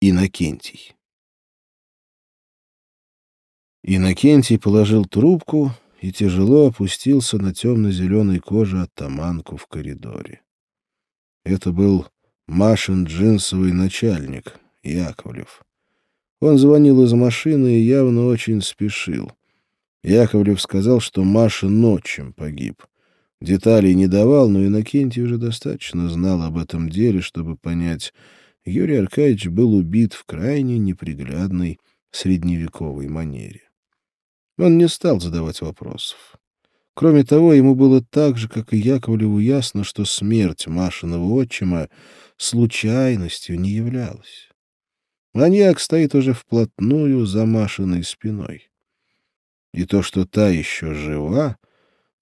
Иннокентий. Иннокентий положил трубку и тяжело опустился на темно-зеленой коже оттаманку в коридоре. Это был Машин джинсовый начальник, Яковлев. Он звонил из машины и явно очень спешил. Яковлев сказал, что Маша ночью погиб. Деталей не давал, но Иннокентий уже достаточно знал об этом деле, чтобы понять, Юрий Аркадьевич был убит в крайне неприглядной средневековой манере. Он не стал задавать вопросов. Кроме того, ему было так же, как и Яковлеву, ясно, что смерть Машиного отчима случайностью не являлась. Маньяк стоит уже вплотную за Машиной спиной. И то, что та еще жива,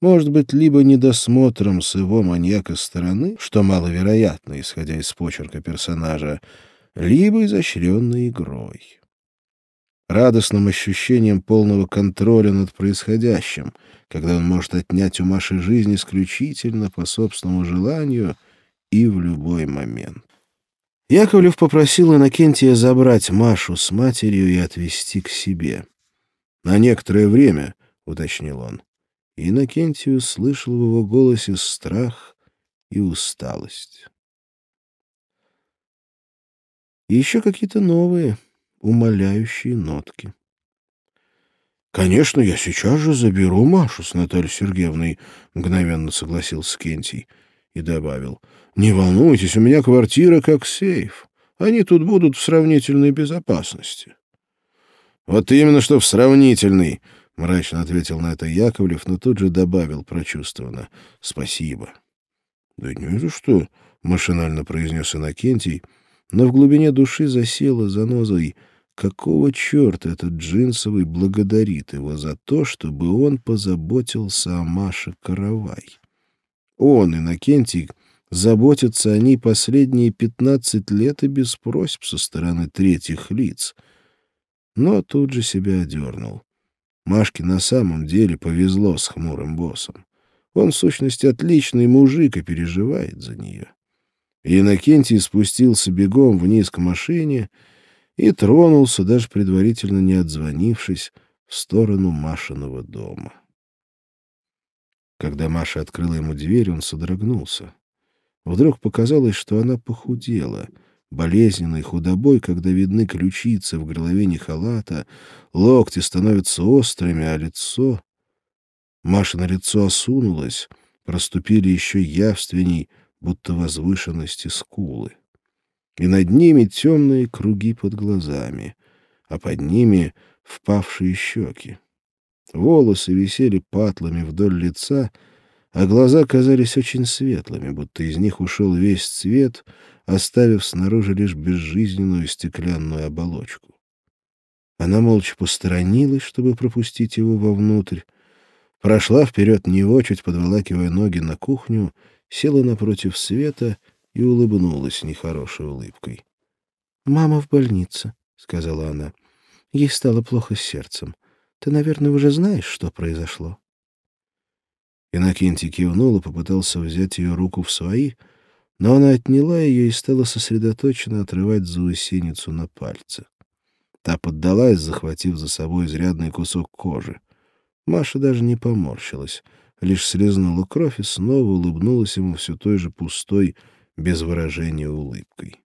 может быть либо недосмотром с его маньяка стороны, что маловероятно, исходя из почерка персонажа, либо изощренной игрой. Радостным ощущением полного контроля над происходящим, когда он может отнять у Маши жизнь исключительно по собственному желанию и в любой момент. Яковлев попросил Иннокентия забрать Машу с матерью и отвезти к себе. «На некоторое время», — уточнил он. И Иннокентий услышал в его голосе страх и усталость. И еще какие-то новые, умоляющие нотки. «Конечно, я сейчас же заберу Машу с Натальей Сергеевной», — мгновенно согласился Кентий и добавил. «Не волнуйтесь, у меня квартира как сейф. Они тут будут в сравнительной безопасности». «Вот именно что в сравнительной», — мрачно ответил на это Яковлев, но тут же добавил прочувствованно. «Спасибо». «Да не за что», — машинально произнес Иннокентий, но в глубине души засела занозой. Какого черта этот джинсовый благодарит его за то, чтобы он позаботился о Маше Каравай? Он, Иннокентий, заботится о ней последние пятнадцать лет и без просьб со стороны третьих лиц. Но тут же себя одернул. Машке на самом деле повезло с хмурым боссом. Он, в сущности, отличный мужик и переживает за нее. Иннокентий спустился бегом вниз к машине и тронулся, даже предварительно не отзвонившись, в сторону Машиного дома. Когда Маша открыла ему дверь, он содрогнулся. Вдруг показалось, что она похудела — болезненной худобой, когда видны ключицы в горловине халата, локти становятся острыми, а лицо... Маша на лицо осунулось, проступили еще явственней, будто возвышенности скулы. И над ними темные круги под глазами, а под ними впавшие щеки. Волосы висели патлами вдоль лица, а глаза казались очень светлыми, будто из них ушел весь цвет, оставив снаружи лишь безжизненную стеклянную оболочку. Она молча посторонилась, чтобы пропустить его вовнутрь, прошла вперед него, чуть подволакивая ноги на кухню, села напротив света и улыбнулась нехорошей улыбкой. «Мама в больнице», — сказала она. «Ей стало плохо с сердцем. Ты, наверное, уже знаешь, что произошло?» Иннокентий кивнул и попытался взять ее руку в свои, — но она отняла ее и стала сосредоточенно отрывать заусеницу на пальце. Та поддалась, захватив за собой изрядный кусок кожи. Маша даже не поморщилась, лишь слезнула кровь и снова улыбнулась ему все той же пустой, без выражения улыбкой.